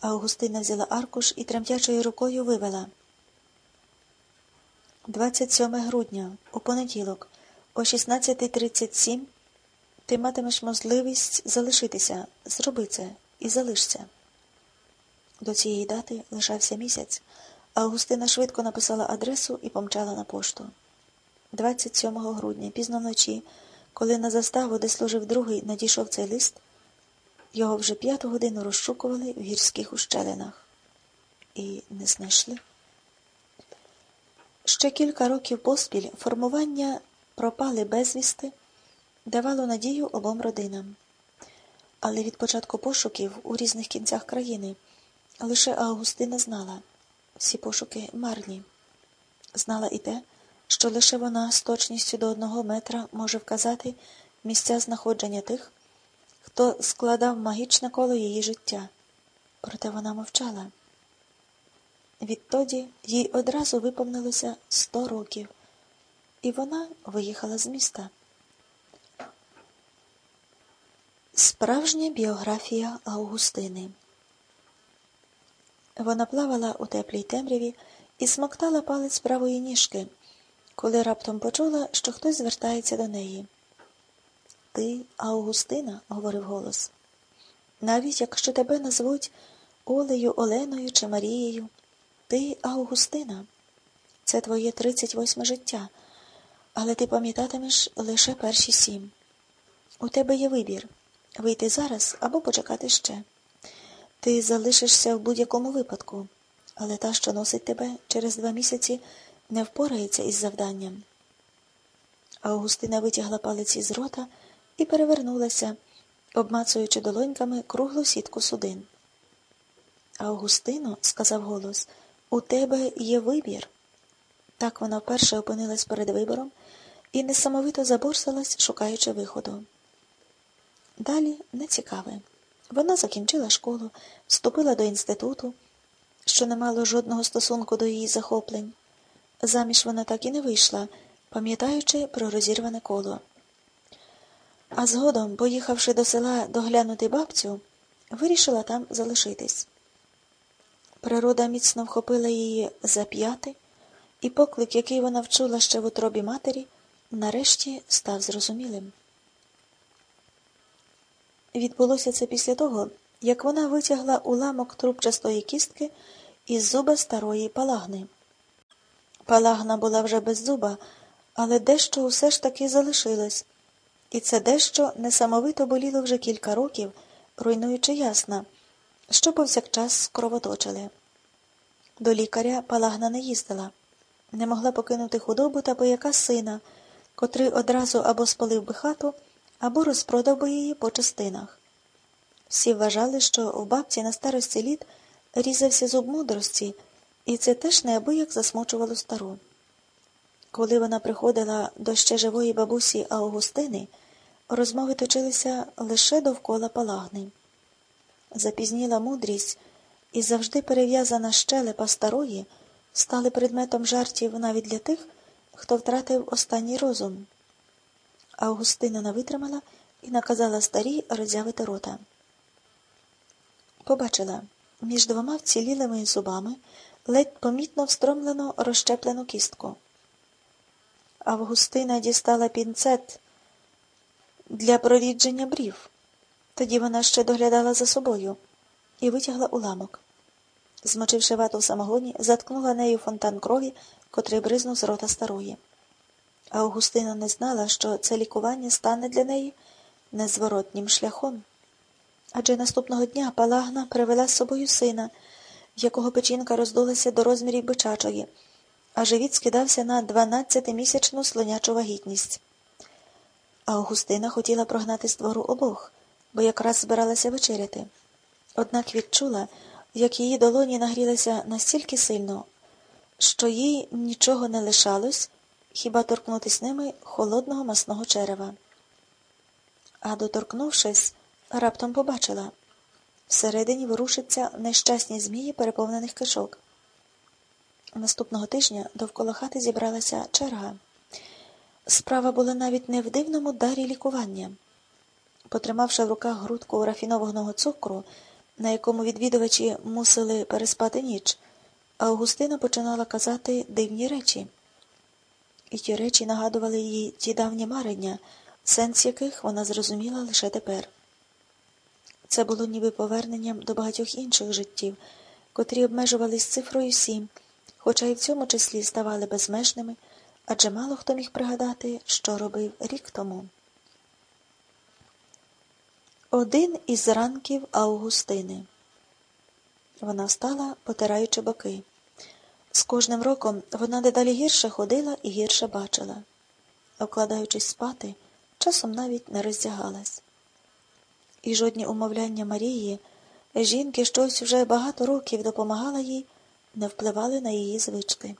Августина взяла аркуш і тремтячою рукою вивела. 27 грудня, у понеділок, о 16.37 ти матимеш можливість залишитися, зроби це і залишся. До цієї дати лишався місяць. Августина швидко написала адресу і помчала на пошту. 27 грудня, пізно вночі, коли на заставу, де служив другий, надійшов цей лист, його вже п'яту годину розшукували в гірських ущелинах. І не знайшли. Ще кілька років поспіль формування пропали безвісти, давало надію обом родинам. Але від початку пошуків у різних кінцях країни лише Августина знала всі пошуки марні. Знала і те, що лише вона з точністю до одного метра може вказати місця знаходження тих, хто складав магічне коло її життя. Проте вона мовчала. Відтоді їй одразу виповнилося сто років, і вона виїхала з міста. Справжня біографія Августини. Вона плавала у теплій темряві і смоктала палець правої ніжки, коли раптом почула, що хтось звертається до неї. Ти, Августина, говорив голос, навіть якщо тебе назвуть Олею, Оленою чи Марією, ти Августина. Це твоє тридцять восьме життя, але ти пам'ятатимеш лише перші сім. У тебе є вибір вийти зараз або почекати ще. Ти залишишся в будь-якому випадку, але та, що носить тебе через два місяці, не впорається із завданням. Августина витягла палець із рота і перевернулася, обмацуючи долоньками круглу сітку судин. Августино, сказав голос, у тебе є вибір. Так вона вперше опинилась перед вибором і несамовито заборсалась, шукаючи виходу. Далі нецікаве. Вона закінчила школу, вступила до інституту, що не мало жодного стосунку до її захоплень. Заміж вона так і не вийшла, пам'ятаючи про розірване коло. А згодом, поїхавши до села доглянути бабцю, вирішила там залишитись. Природа міцно вхопила її за п'яти, і поклик, який вона вчула ще в утробі матері, нарешті став зрозумілим. Відбулося це після того, як вона витягла уламок трубчастої кістки із зуба старої палагни. Палагна була вже без зуба, але дещо усе ж таки залишилось, і це дещо несамовито боліло вже кілька років, руйнуючи ясна, що повсякчас кровоточили. До лікаря палагна не їздила, не могла покинути худобу та бояка сина, котрий одразу або спалив би хату, або розпродав би її по частинах. Всі вважали, що в бабці на старості літ різався зуб мудрості, і це теж неабияк засмучувало стару. Коли вона приходила до ще живої бабусі Августини, розмови точилися лише довкола палагни. Запізніла мудрість і завжди перев'язана щелепа старої стали предметом жартів навіть для тих, хто втратив останній розум. Августина витримала і наказала старій роззявити рота. Побачила між двома вцілілими зубами ледь помітно встромлену розщеплену кістку. Августина дістала пінцет для прорідження брів. Тоді вона ще доглядала за собою і витягла уламок. Змочивши вату в самогоні, заткнула нею фонтан крові, котрий бризнув з рота старої. Августина не знала, що це лікування стане для неї незворотнім шляхом. Адже наступного дня палагна привела з собою сина, в якого печінка роздулася до розмірів бичачої, а живіт скидався на дванадцятимісячну слонячу вагітність. Августина хотіла прогнати з двору обох, бо якраз збиралася вечеряти. Однак відчула, як її долоні нагрілися настільки сильно, що їй нічого не лишалось, хіба торкнутися ними холодного масного черева. А доторкнувшись, раптом побачила всередині ворушаться нещасні змії переповнених кишок. Наступного тижня довкола хати зібралася черга. Справа була навіть не в дивному дарі лікування. Потримавши в руках грудку рафінованого цукру, на якому відвідувачі мусили переспати ніч, Августина починала казати дивні речі. І ті речі нагадували їй ті давні марення, сенс яких вона зрозуміла лише тепер. Це було ніби поверненням до багатьох інших життів, котрі обмежувались цифрою сім, хоча й в цьому числі ставали безмежними, адже мало хто міг пригадати, що робив рік тому. Один із ранків Августини. Вона встала, потираючи боки. З кожним роком вона дедалі гірше ходила і гірше бачила. Окладаючись спати, часом навіть не роздягалась. І жодні умовляння Марії, жінки щось вже багато років допомагала їй, не впливали на її звички.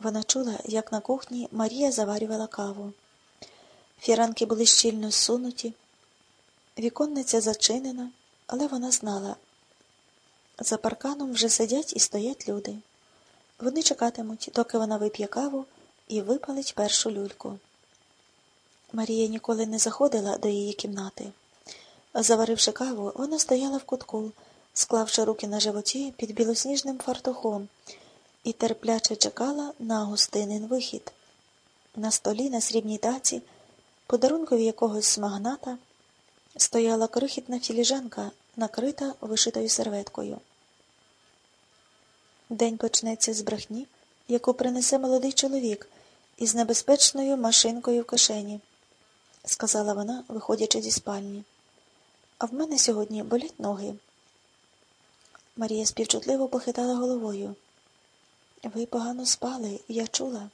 Вона чула, як на кухні Марія заварювала каву. Фіранки були щільно зсунуті. Віконниця зачинена, але вона знала. За парканом вже сидять і стоять люди. Вони чекатимуть, доки вона вип'є каву і випалить першу люльку. Марія ніколи не заходила до її кімнати. Заваривши каву, вона стояла в кутку, склавши руки на животі під білосніжним фартухом, і терпляче чекала на гостинин вихід. На столі, на срібній таці, подарункові якогось магната стояла крихітна філіжанка, накрита вишитою серветкою. День почнеться з брехні, яку принесе молодий чоловік із небезпечною машинкою в кишені, сказала вона, виходячи зі спальні. А в мене сьогодні болять ноги. Марія співчутливо похитала головою. Ви погано спали, я чула.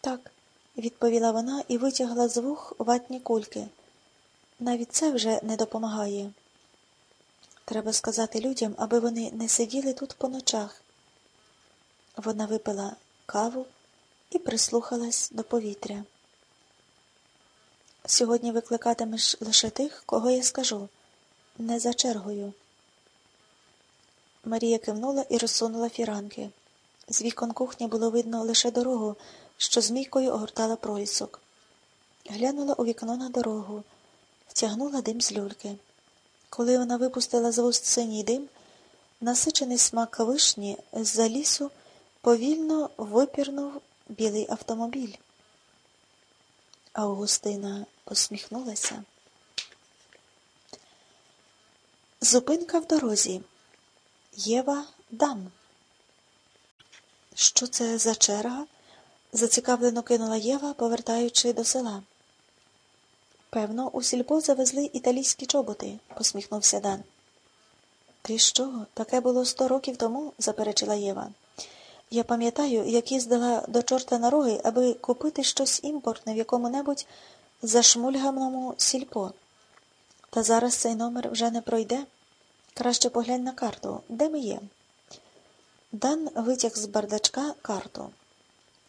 Так, відповіла вона і витягла з вух ватні кульки. Навіть це вже не допомагає. Треба сказати людям, аби вони не сиділи тут по ночах. Вона випила каву і прислухалась до повітря. Сьогодні викликатимеш лише тих, кого я скажу, не за чергою. Марія кивнула і розсунула фіранки. З вікон кухні було видно лише дорогу, що змійкою огортала пролісок. Глянула у вікно на дорогу втягнула дим з люльки. Коли вона випустила з вуст синій дим, насичений смак вишні з-за лісу повільно випірнув білий автомобіль. Августина посміхнулася. Зупинка в дорозі. Єва Дан. Що це за черга? зацікавлено кинула Єва, повертаючи до села. Певно, у сільпо завезли італійські чоботи, посміхнувся Дан. Ти що? Таке було сто років тому, заперечила Єва. Я пам'ятаю, як їздила до чорта на роги, аби купити щось імпортне в якому-небудь зашмульганому сільпо. Та зараз цей номер вже не пройде. Краще поглянь на карту. Де ми є? Дан витяг з бардачка карту.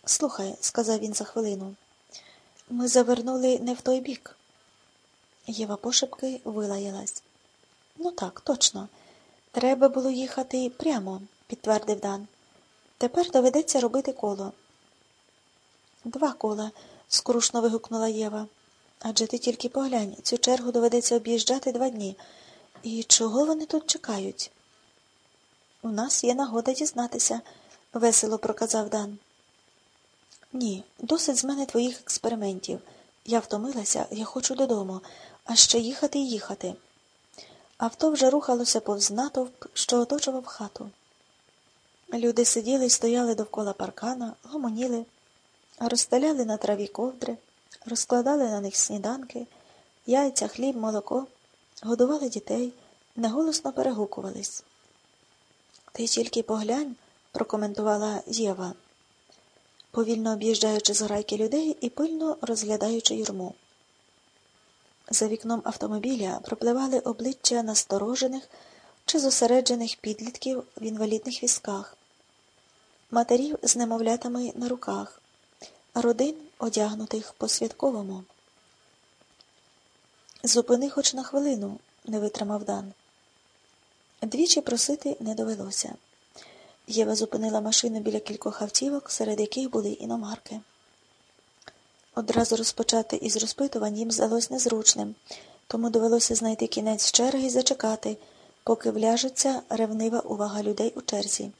Слухай, сказав він за хвилину, ми завернули не в той бік. Єва пошепки вилаялась. Ну так, точно. Треба було їхати прямо, підтвердив Дан. Тепер доведеться робити коло. Два кола, скрушно вигукнула Єва. Адже ти тільки поглянь, цю чергу доведеться об'їжджати два дні. І чого вони тут чекають? У нас є нагода дізнатися, весело проказав Дан. Ні, досить з мене твоїх експериментів. Я втомилася, я хочу додому, а ще їхати і їхати. Авто вже рухалося повз натовп, що оточував хату. Люди сиділи й стояли довкола паркана, гомоніли, розстеляли на траві ковдри, розкладали на них сніданки, яйця, хліб, молоко, годували дітей, неголосно перегукувались. Ти тільки поглянь, прокоментувала Єва, повільно об'їжджаючи зграйки людей і пильно розглядаючи юрму. За вікном автомобіля пропливали обличчя насторожених чи зосереджених підлітків в інвалідних візках, матерів з немовлятами на руках, родин, одягнутих по святковому. Зупини хоч на хвилину, не витримав Дан. Двічі просити не довелося. Єва зупинила машину біля кількох автівок, серед яких були іномарки. Одразу розпочати із розпитувань їм здалось незручним, тому довелося знайти кінець черги і зачекати, поки вляжеться ревнива увага людей у черзі.